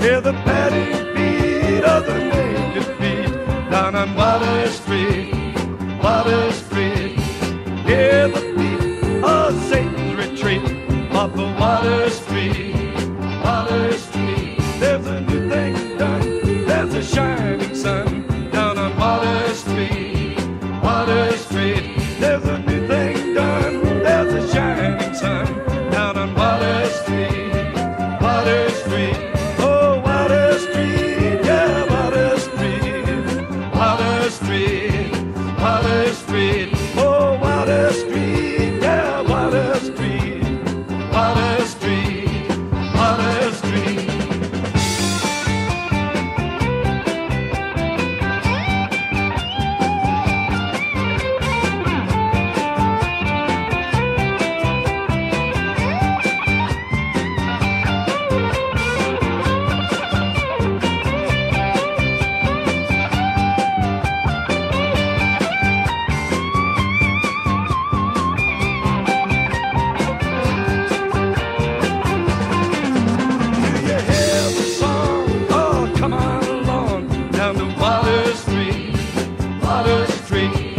Hear the padding feet of the naked feet down on Water Street, Water Street. Hear the beat of Satan's retreat off of Water Street, street. The free.